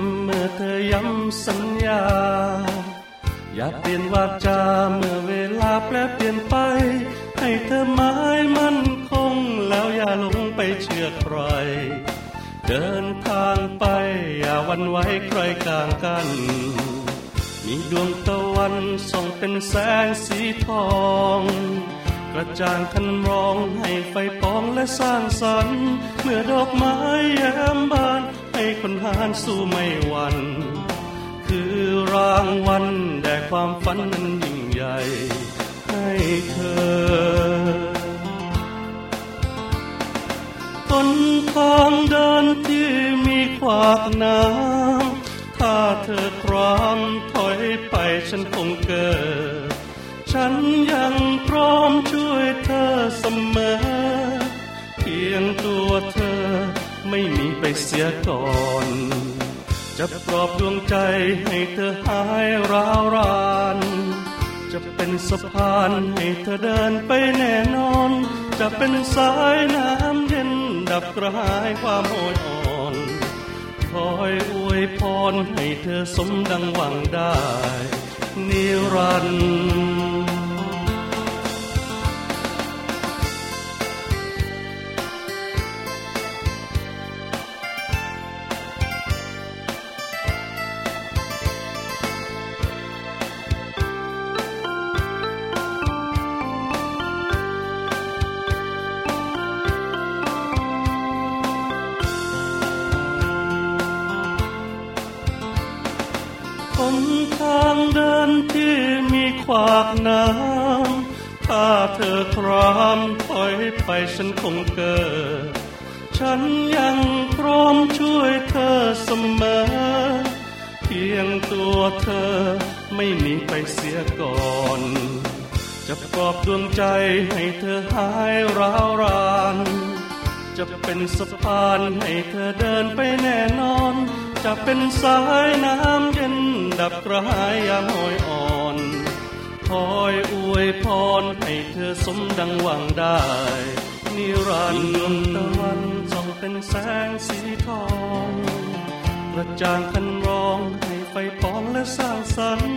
ำเมื่อเธอย้ำสัญญา อย่าเปลี่ยนวาจาเมื่อเวลาแปลเปลี่ยนไป ให้เธอหมายมั่นคงแล้วอย่าหลงไปเชื่อใคร เดินทางไปอย่าวันไว้ใครกลางกัน มีดวงตะวันส่องเป็นแสงสีทองกระจ่างคันร้องให้ไฟปองและสร้างสรรค์ เมื่อดอกไม้แย้มบาน คนหานสู้ไม่หวันคือรางวัลแด่ความฝันนั้นยิ่งใหญ่ให้เธอต้นทางเดินที่มีขวากน้ำถ้าเธอครามถอยไปฉันคงเกิด ฉันยังพร้อมช่วยเธอเสมอ เพียงตัวเธอ ไม่มีไปเสียก่อน จะปลอบดวงใจให้เธอหายร้าวราน จะเป็นสะพานให้เธอเดินไปแน่นอน จะเป็นสายน้ำเย็นดับกระหายความโหยอ่อนคอยอวยพรให้เธอสมดังหวังได้ นิรันดร์ ทางเดินที่มีขวากน้ำถ้าเธอครามถอยไปฉันคงเกิด ฉันยังพร้อมช่วยเธอเสมอ เพียงตัวเธอไม่หนีไปเสียก่อนจะปลอบดวงใจให้เธอหายร้าวราน จะเป็นสะพานให้เธอเดินไปแน่นอน จะเป็นสายน้ำ ดับกระหายยาหอยอ่อนคอยอวยพรให้เธอสมดังหวังได้ นิรันดร์ตะวันส่องเป็นแสงสีทองกระจ่างคันร้องให้ไฟปองและสร้างสรรค์